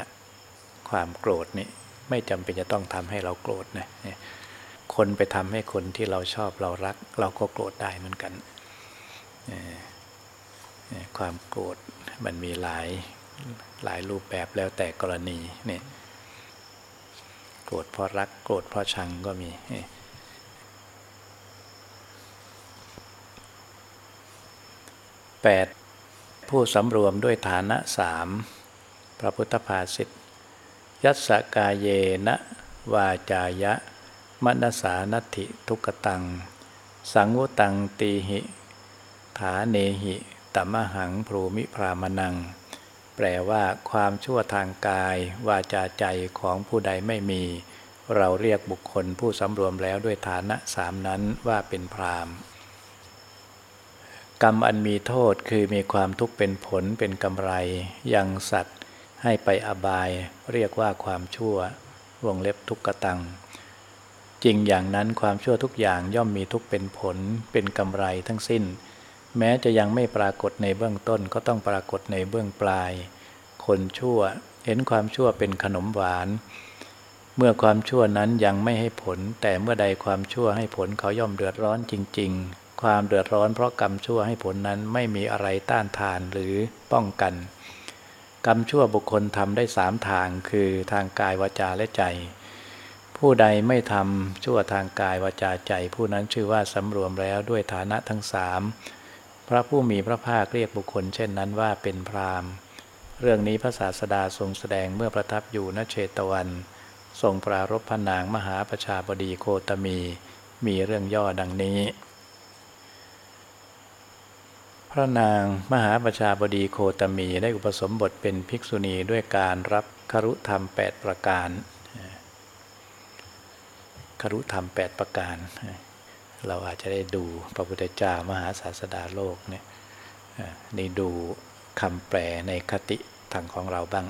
ความโกรธนี่ไม่จำเป็นจะต้องทำให้เราโกรธนะ คนไปทำให้คนที่เราชอบเรารัก เราก็โกรธได้เหมือนกัน ความโกรธมันมีหลายหลายรูปแบบแล้วแต่กรณีเนี่ยโกรธเพราะรักโกรธเพราะชังก็มี 8. ผู้สำรวมด้วยฐานะสามพระพุทธภาษิตยัสสกาเยนะวาจายะ มนสานติทุกตัง สังวตังตีหิ ฐาเนหิตมหังพรูมิพรามนัง แปลว่าความชั่วทางกาย วาจาใจของผู้ใดไม่มี เราเรียกบุคคลผู้สำรวมแล้วด้วยฐานะสามนั้นว่าเป็นพรามกรรมอันมีโทษคือมีความทุกข์เป็นผลเป็นกำไร ยังสัตว์ให้ไปอบาย เรียกว่าความชั่ววงเล็บทุกขตัง จริงอย่างนั้นความชั่วทุกอย่างย่อมมีทุกเป็นผลเป็นกำไรทั้งสิ้น แม้จะยังไม่ปรากฏในเบื้องต้นก็ต้องปรากฏในเบื้องปลาย คนชั่วเห็นความชั่วเป็นขนมหวาน เมื่อความชั่วนั้นยังไม่ให้ผล แต่เมื่อใดความชั่วให้ผลเขาย่อมเดือดร้อนจริง ๆ ความเดือดร้อนเพราะกรรมชั่วให้ผลนั้นไม่มีอะไรต้านทานหรือป้องกัน กรรมชั่วบุคคลทำได้สามทางคือทางกายวาจาและใจ ผู้ใดไม่ทำชั่วทางกายวาจาใจ ผู้นั้นชื่อว่าสำรวมแล้วด้วยฐานะทั้งสามพระผู้มีพระภาคเรียกบุคคลเช่นนั้นว่าเป็นพรามเรื่องนี้พระศาสดาทรงแสดงเมื่อประทับอยู่ณเชตวัน ทรงปรารบพระนางมหาประชาบดีโคตมี มีเรื่องย่อดังนี้ พระนางมหาประชาบดีโคตมีได้อุปสมบทเป็นภิกษุณีด้วยการรับครุธรรม 8 ประการ ครุธรรม 8 ประการ เราอาจจะได้ดูพระพุทธเจ้ามหาศาสดาโลกเนี่ยนี่ดูคำแปลในคติทางของเราบ้าง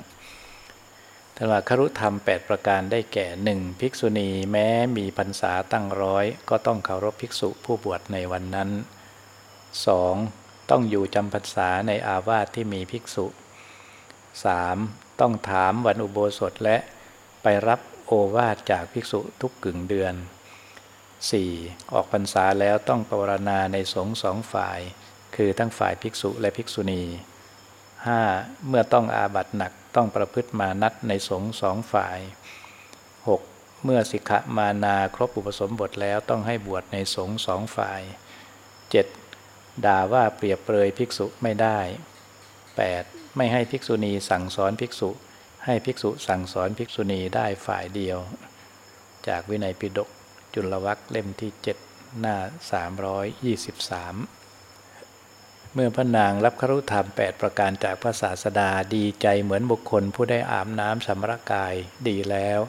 ท่านว่าครุธรรม 8 ประการได้แก่หนึ่งภิกษุณีแม้มีพรรษาตั้งร้อย ก็ต้องเคารพภิกษุผู้บวชในวันนั้น 2. ต้องอยู่จำพรรษาในอาวาสที่มีภิกษุ 3. ต้องถามวันอุโบสถและไปรับ โอวาทจากภิกษุทุกกึ่งเดือน 4. ออกพรรษาแล้วต้องปรารณาในสงฆ์สองฝ่าย คือทั้งฝ่ายภิกษุและภิกษุณี 5. เมื่อต้องอาบัตหนักต้องประพฤติมานัดในสงฆ์สองฝ่าย 6. เมื่อสิกขมานาครบอุปสมบทแล้วต้องให้บวชในสงฆ์สองฝ่าย 7. ด่าว่าเปรียบเปรยภิกษุไม่ได้ 8. ไม่ให้ภิกษุณีสั่งสอนภิกษุ ให้ภิกษุสั่งสอนภิกษุณีได้ฝ่ายเดียว จากวินัยปิฎกจุลวัคเล่มที่ 7 หน้า 323 เมื่อพระนางรับครุธรรม 8 ประการจากพระศาสดาดีใจเหมือนบุคคลผู้ได้อาบน้ำสำรกายดีแล้ว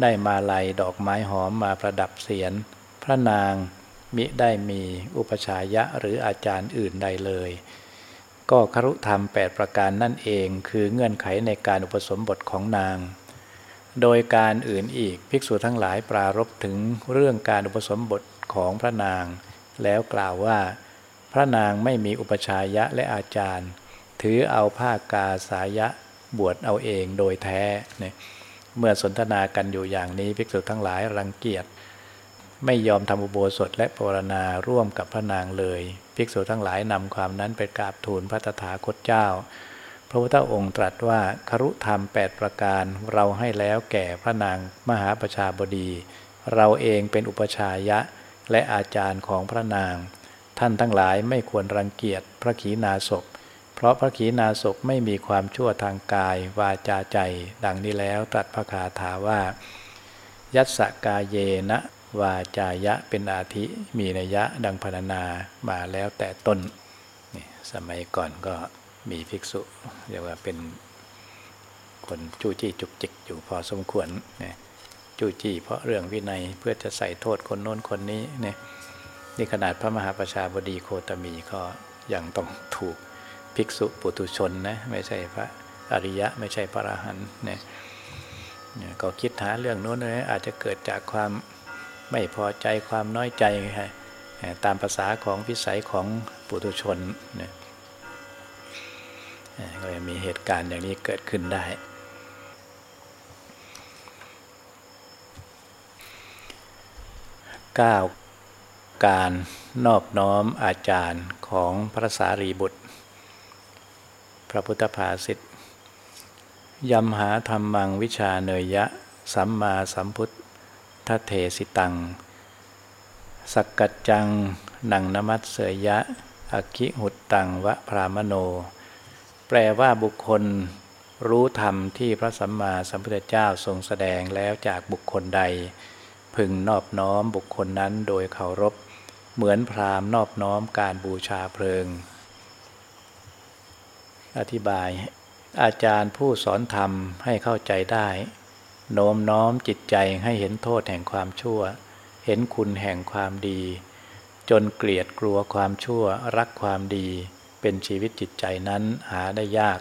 ได้มาลัยดอกไม้หอมมาประดับเสียน พระนางมิได้มีอุปชายะหรืออาจารย์อื่นใดเลย ก็ครุธรรม 8 ประการนั่นเอง คือเงื่อนไขในการอุปสมบทของนาง โดยการอื่นอีกภิกษุทั้งหลายปรารบถึงเรื่องการอุปสมบทของพระนาง แล้วกล่าวว่า พระนางไม่มีอุปชายะและอาจารย์ ถือเอาผ้ากาสายะบวชเอาเองโดยแท้เนี่ยเมื่อสนทนากันอยู่อย่างนี้ภิกษุทั้งหลายรังเกียจ ไม่ยอมทำอุโบสถและปรณาร่วมกับพระนางเลย ภิกษุทั้งหลายนำความนั้นไปกราบทูลพระตถาคตเจ้า พระพุทธองค์ตรัสว่าครุธรรม 8 ประการเราให้แล้วแก่พระนางมหาประชาบดี เราเองเป็นอุปชายะและอาจารย์ของพระนาง ท่านทั้งหลายไม่ควรรังเกียจพระขีณาสพเพราะพระขีณาสพไม่มีความชั่วทางกาย วาจาใจ ดังนี้แล้วตรัสพระคาถาว่า ยัสสกาเยนะ วาจายะเป็นอาทิมีนัยยะดังพรรณนามาแล้วแต่ต้นนี่สมัยก่อนก็มีภิกษุเรียกว่าเป็นคนจู้จี้จุกจิกอยู่พอสมควรนี่จู้จี้เพราะเรื่องวินัยเพื่อจะใส่โทษคนโน้นคนนี้นี่นี่ขนาดพระมหาประชาบดีโคตมีก็ยังต้องถูกภิกษุปุถุชนนะไม่ใช่พระอริยะไม่ใช่พระอรหันต์เนี่ยก็คิดหาเรื่องโน้นเลยอาจจะเกิดจากความ ไม่พอใจความน้อยใจตามภาษาของพิสัยของปุถุชนเนี่ยก็จะมีเหตุการณ์อย่างนี้เกิดขึ้นได้ 9. การนอบน้อมอาจารย์ของพระสารีบุตร พระพุทธภาษิตยำหาธรรมังวิชาเนยยะ สัมมาสัมพุทธ เทสิตัง สักกัจจัง นังนมัสเสยยะ อคิหุตตังวะพรามโน แปลว่าบุคคลรู้ธรรมที่พระสัมมาสัมพุทธเจ้าทรงแสดงแล้วจากบุคคลใด พึงนอบน้อมบุคคลนั้นโดยเคารพ เหมือนพรามนอบน้อมการบูชาเพลิง อธิบาย อาจารย์ผู้สอนธรรมให้เข้าใจได้ โน้มน้อมจิตใจให้เห็นโทษแห่งความชั่ว เห็นคุณแห่งความดี จนเกลียดกลัวความชั่วรักความดี เป็นชีวิตจิตใจนั้นหาได้ยาก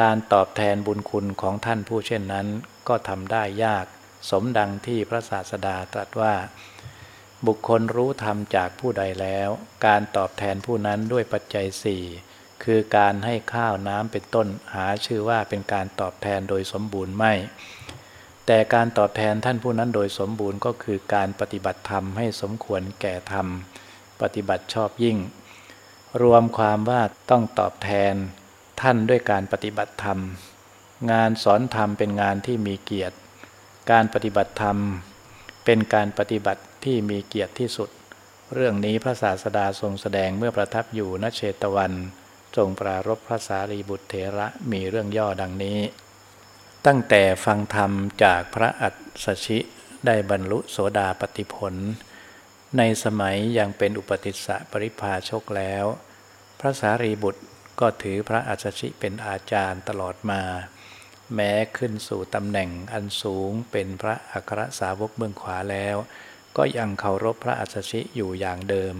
การตอบแทนบุญคุณของท่านผู้เช่นนั้น ก็ทำได้ยาก สมดังที่พระศาสดาตรัสว่า บุคคลรู้ธรรมจากผู้ใดแล้ว การตอบแทนผู้นั้นด้วยปัจจัยสี่คือการให้ข้าวน้ำเป็นต้นหาชื่อว่าเป็นการตอบแทนโดยสมบูรณ์ไม่ แต่การตอบแทนท่านผู้นั้นโดยสมบูรณ์ก็คือการปฏิบัติธรรมให้สมควรแก่ธรรม ปฏิบัติชอบยิ่ง รวมความว่าต้องตอบแทนท่านด้วยการปฏิบัติธรรม งานสอนธรรมเป็นงานที่มีเกียรติ การปฏิบัติธรรม เป็นการปฏิบัติที่มีเกียรติที่สุด เรื่องนี้พระศาสดาทรงแสดงเมื่อประทับอยู่ณเชตวันทรงปรารบพระสารีบุตรเถระมีเรื่องย่อดังนี้ ตั้งแต่ฟังธรรมจากพระอัศชิได้บรรลุโสดาปติผล ในสมัยยังเป็นอุปติสสะปริภาชกแล้ว พระสารีบุตรก็ถือพระอัศชิเป็นอาจารย์ตลอดมา แม้ขึ้นสู่ตำแหน่งอันสูงเป็นพระอัครสาวกเบื้องขวาแล้ว ก็ยังเคารพพระอัศชิอยู่อย่างเดิม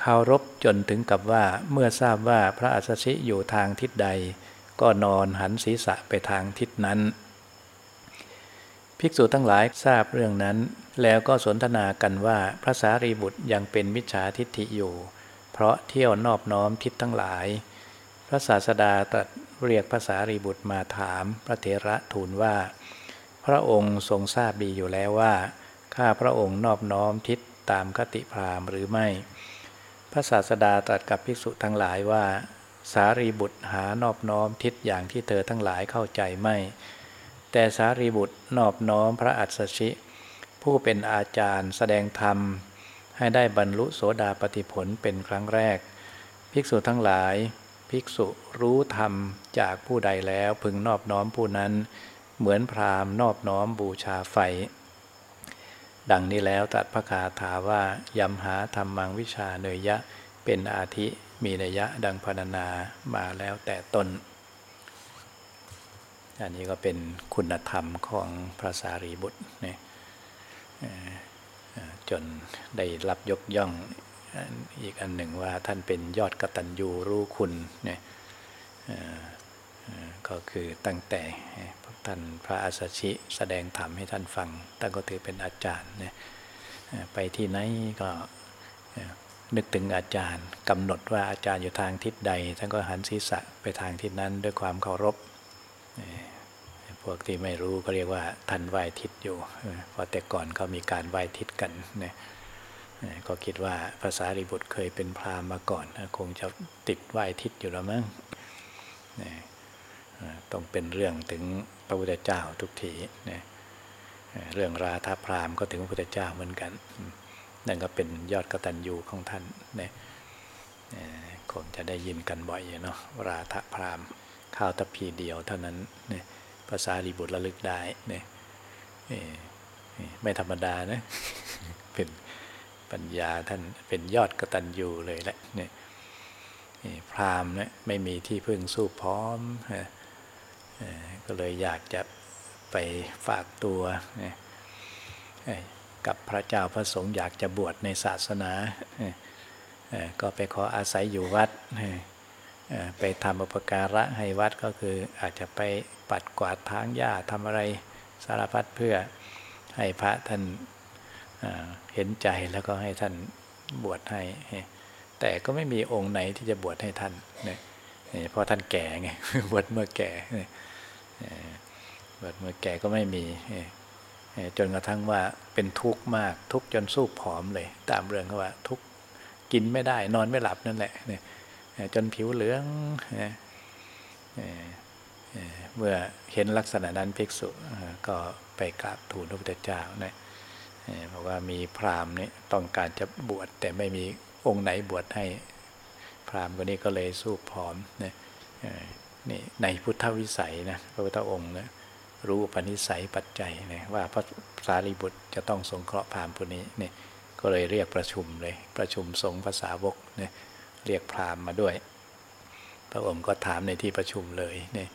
เคารพจนถึงกับว่าเมื่อทราบว่าพระอัสสชิอยู่ทางทิศใด ก็นอนหันศีรษะไปทางทิศนั้น ภิกษุทั้งหลายทราบเรื่องนั้น แล้วก็สนทนากันว่าพระสารีบุตรยังเป็นมิจฉาทิฏฐิอยู่ เพราะเที่ยวนอบน้อมทิศทั้งหลาย พระศาสดาตรัสเรียกพระสารีบุตรมาถามพระเถระทูลว่า พระองค์ทรงทราบดีอยู่แล้วว่า ข้าพระองค์นอบน้อมทิศตามคติพราหมณ์หรือไม่ พระศาสดาตรัสกับภิกษุทั้งหลายว่า สารีบุตรหานอบน้อมทิศอย่างที่เธอทั้งหลายเข้าใจไม่ แต่สารีบุตรนอบน้อมพระอัศชิ ผู้เป็นอาจารย์แสดงธรรม ให้ได้บรรลุโสดาปติผลเป็นครั้งแรก ภิกษุทั้งหลาย ภิกษุรู้ธรรมจากผู้ใดแล้วพึงนอบน้อมผู้นั้น เหมือนพราหมณ์นอบน้อมบูชาไฟดังนี้แล้วตัดพระคาถาว่ายำหาธรรมังวิชาเนยยะเป็นอาทิ มีนัยยะดังพรรณนามาแล้วแต่ตนอันนี้ก็เป็นคุณธรรมของพระสารีบุตรเนี่ยจนได้รับยกย่องอีกอันหนึ่งว่าท่านเป็นยอดกตัญญูรู้คุณเนี่ยก็คือตั้งแต่ท่านพระอาสชิแสดงธรรมให้ท่านฟังท่านก็ถือเป็นอาจารย์เนี่ยไปที่ไหนก็ นึกถึงอาจารย์กำหนดว่าอาจารย์อยู่ทางทิศใดท่านก็หันศีรษะไปทางทิศนั้นด้วยความเคารพพวกที่ไม่รู้ก็เรียกว่าท่านไหวทิศอยู่เพราะแต่ก่อนก็มีการไหวทิศกันเนี่ยก็คิดว่าภาษาริบุตรเคยเป็นพราหมณ์มาก่อน คงจะติดไหวทิศอยู่แล้วมั้งต้องเป็นเรื่องถึงพระพุทธเจ้าทุกทีเนี่ยเรื่องราธาพราหมณ์ก็ถึงพระพุทธเจ้าเหมือนกัน นั่นก็เป็นยอดกตัญญูของท่านเนี่ยคงจะได้ยินกันบ่อยเนาะราธพรามข้าวตะพีเดียวเท่านั้นเนี่ยภาษาลีบุตรระลึกได้เนี่ยไม่ธรรมดานะ เป็นปัญญาท่านเป็นยอดกตัญญูเลยแหละเนี่ยพรามเนี่ยไม่มีที่พึ่งสู้พร้อม ก็เลยอยากจะไปฝากตัว กับพระเจ้าพระสงฆ์อยากจะบวชในศาสนาก็ไปขออาศัยอยู่วัดไปทำอุปการะให้วัดก็คืออาจจะไปปัดกวาดทางหญ้าทำอะไรสารพัดเพื่อให้พระท่านเห็นใจแล้วก็ให้ท่านบวชให้ แต่ก็ไม่มีองค์ไหนที่จะบวชให้ท่านเนี่ยเพราะท่านแก่ไงบวชเมื่อแก่บวชเมื่อแก่ก็ไม่มี จนกระทั่งว่าเป็นทุกข์มากทุกข์จนสู้ผอมเลย ตามเรื่องเขาว่า ทุกข์กินไม่ได้ นอนไม่หลับนั่นแหละเนี่ยจนผิวเหลืองเมื่อเห็นลักษณะนั้นภิกษุก็ไปกราบทูลพระพุทธเจ้านะบอกว่ามีพราหมณ์นี่ต้องการจะบวชแต่ไม่มีองค์ไหนบวชให้ พราหมณ์คนนี้ก็เลยสู้พร้อมนะนี่ในพุทธวิสัยนะพระพุทธองค์นะ รู้ปณิสัยปัจจัยนะว่าพระสารีบุตรจะต้องสงเคราะห์พราหมณ์คนนี้เนี่ยก็เลยเรียกประชุมเลย ประชุมสงฆ์ภาษาวกเนี่ยเรียกพราหมณ์มาด้วย พระองค์ก็ถามในที่ประชุมเลยเนี่ย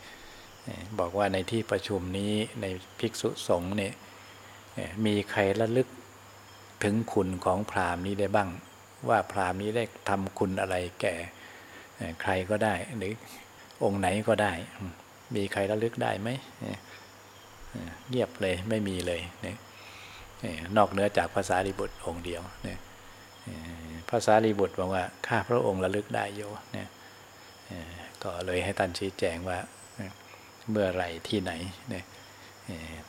บอกว่าในที่ประชุมนี้ในภิกษุสงฆ์เนี่ยมีใครระลึกถึงคุณของพราหมณ์นี้ได้บ้าง ว่าพราหมณ์นี้ได้ทำคุณอะไรแก่ใครก็ได้ หรือองค์ไหนก็ได้ มีใครระลึกได้ไหม เงียบเลยไม่มีเลยเนี่ยนอกเหนือจากภาษาลิบุตรองค์เดียวเนี่ยภาษาลิบุตรบอกว่าข้าพระองค์ระลึกได้โยเนี่ยก็เลยให้ท่านชี้แจงว่าเมื่อไรที่ไหนเนี่ย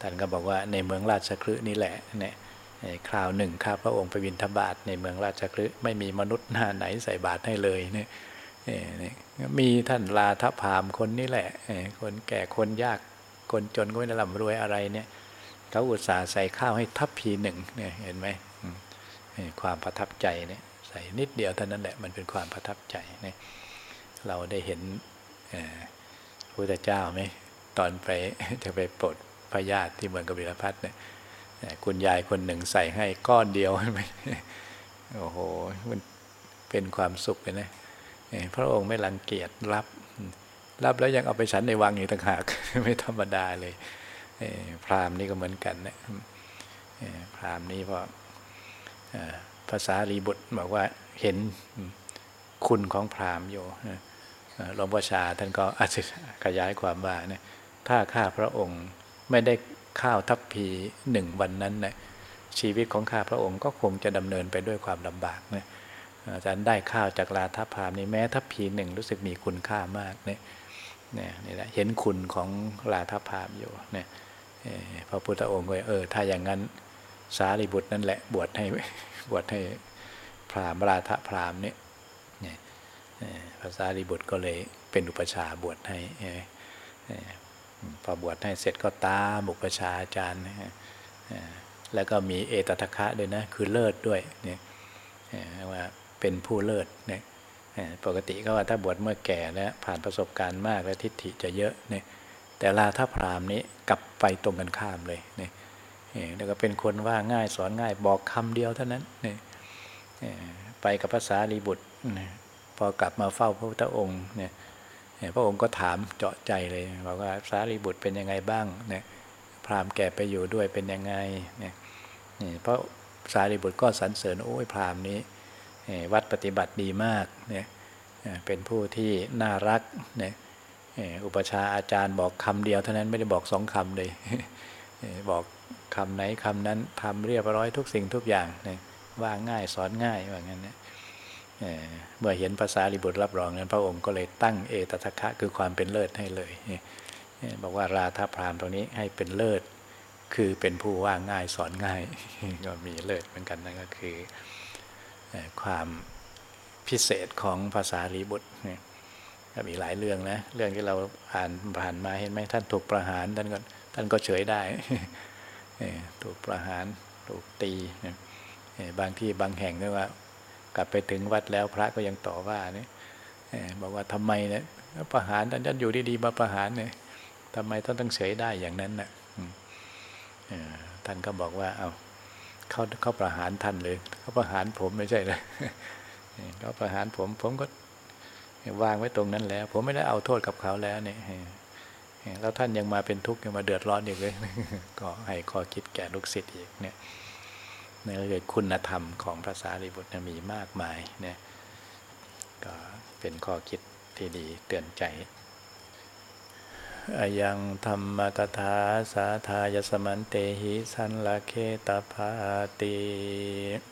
ท่านก็บอกว่าในเมืองราชคฤห์นี่แหละเนี่ยคราวหนึ่งข้าพระองค์ไปบินทบาทในเมืองราชคฤห์ไม่มีมนุษย์หน้าไหนใส่บาตรให้เลยเนี่ยมีท่านลาทพามคนนี้แหละคนแก่คนยาก คนจนก็ไม่ได้ร่ำรวยอะไรเนี่ยเขาอุตส่าห์ใส่ข้าวให้ทัพพีหนึ่งเนี่ยเห็นไหมความประทับใจเนี่ยใส่นิดเดียวเท่านั้นแหละมันเป็นความประทับใจเนี่ยเราได้เห็นพระพุทธเจ้าไหมตอนไปจะไปปลดพญาติที่เมืองกบิลพัทเนี่ยคุณยายคนหนึ่งใส่ให้ก้อนเดียวไหมโอ้โหมันเป็นความสุขเลยนะพระองค์ไม่รังเกียจรับ รับแล้วยังเอาไปฉันในวังอยู่ต่างหาก ไม่ธรรมดาเลยพราหมณ์นี่ก็เหมือนกันนะพราหมณ์นี่เพราะภาษารีบุตรบอกว่าเห็นคุณของพราหมณ์อยู่หลวงพ่อชาท่านก็อธิขยายความว่าเนี่ยถ้าข้าพระองค์ไม่ได้ข้าวทัพพีหนึ่งวันนั้นนะชีวิตของข้าพระองค์ก็คงจะดำเนินไปด้วยความลำบากนะอาจารย์ได้ข้าวจากลาทัพพามนี่แม้ทัพพีหนึ่งรู้สึกมีคุณค่ามากเนี่ย เนี่ยนี่แหละเห็นคุณของลาทัพพามอยู่เนี่ยพระพุทธองค์ก็เออ ถ้าอย่างนั้นสารีบุตรนั่นแหละบวชให้บวชให้พรามราธพรามเนี่ยภาษารีบุตรก็เลยเป็นอุปชาบวชให้พอบวชให้เสร็จก็ตาบุปชาอาจารย์แล้วก็มีเอตทัคคะด้วยนะ คือเลิศด้วยเนี่ยว่าเป็นผู้เลิศเนี่ย ปกติก็ว่าถ้าบวชเมื่อแก่แล้วผ่านประสบการณ์มากแล้วทิฏฐิจะเยอะเนี่ยแต่ลาถ้าพรามนี้กลับไปตรงกันข้ามเลยเนี่ยแล้วก็เป็นคนว่าง่ายสอนง่ายบอกคำเดียวเท่านั้นเนี่ยไปกับภาษาลีบุตรพอกลับมาเฝ้าพระพุทธองค์เนี่ยพระองค์ก็ถามเจาะใจเลยบอกว่าสารีบุตรเป็นยังไงบ้างเนี่ยพราหมณ์แก่ไปอยู่ด้วยเป็นยังไงเนี่ยเพราะสารีบุตรก็สรรเสริญโอ้ยพราหมณ์นี้ วัดปฏิบัติดีมากเนี่ยเป็นผู้ที่น่ารักเนี่ยอุปชาอาจารย์บอกคำเดียวเท่านั้นไม่ได้บอกสองคำเลยเอ่อบอกคำไหนคำนั้นทำเรียบร้อยทุกสิ่งทุกอย่างเนี่ยว่าง่ายสอนง่ายว่างั้นเนี่ยเมื่อเห็นภาษาลิบุตรรับรองนั้น พระองค์ก็เลยตั้งเอตทัคคะคือความเป็นเลิศให้เลยเอ่อบอกว่าราธาพรามตรงนี้ให้เป็นเลิศ คือเป็นผู้ว่าง่ายสอนง่าย ก็มีเลิศเหมือนกันนั่นก็คือ ความพิเศษของภาษาลีบุตรเนี่ยมีหลายเรื่องนะ เรื่องที่เราอ่านผ่านมาเห็นไหมท่านถูกประหารท่านก็ท่านก็เฉยได้ถูกประหารถูกตีเนี่ยบางที่บางแห่งเรียว่า กลับไปถึงวัดแล้วพระก็ยังต่อว่าเนี่ยบอกว่าทำไมเนี่ยประหารท่านท่านอยู่ดีๆมาประหารเนี่ยทำไมท่านต้องเฉยได้อย่างนั้นน่ะอืมเอ่อท่านก็บอกว่าเอา เขาเขาประหารท่านเลย เขาประหารผมไม่ใช่เลยเขาประหารผม ผมก็วางไว้ตรงนั้นแล้ว ผมไม่ได้เอาโทษกับเขาแล้วเนี่ยแล้วท่านยังมาเป็นทุกข์ยังมาเดือดร้อนอีกเลย ก็ให้ข้อคิดแก่ลูกศิษย์อีกเนี่ยนี่ก็คือคุณธรรมของพระสารีบุตรมีมากมายเนี่ยก็เป็นข้อคิดที่ดีเตือนใจ อายังธรรมกถาสาทายสมันเตหิสันละเคตาพาติ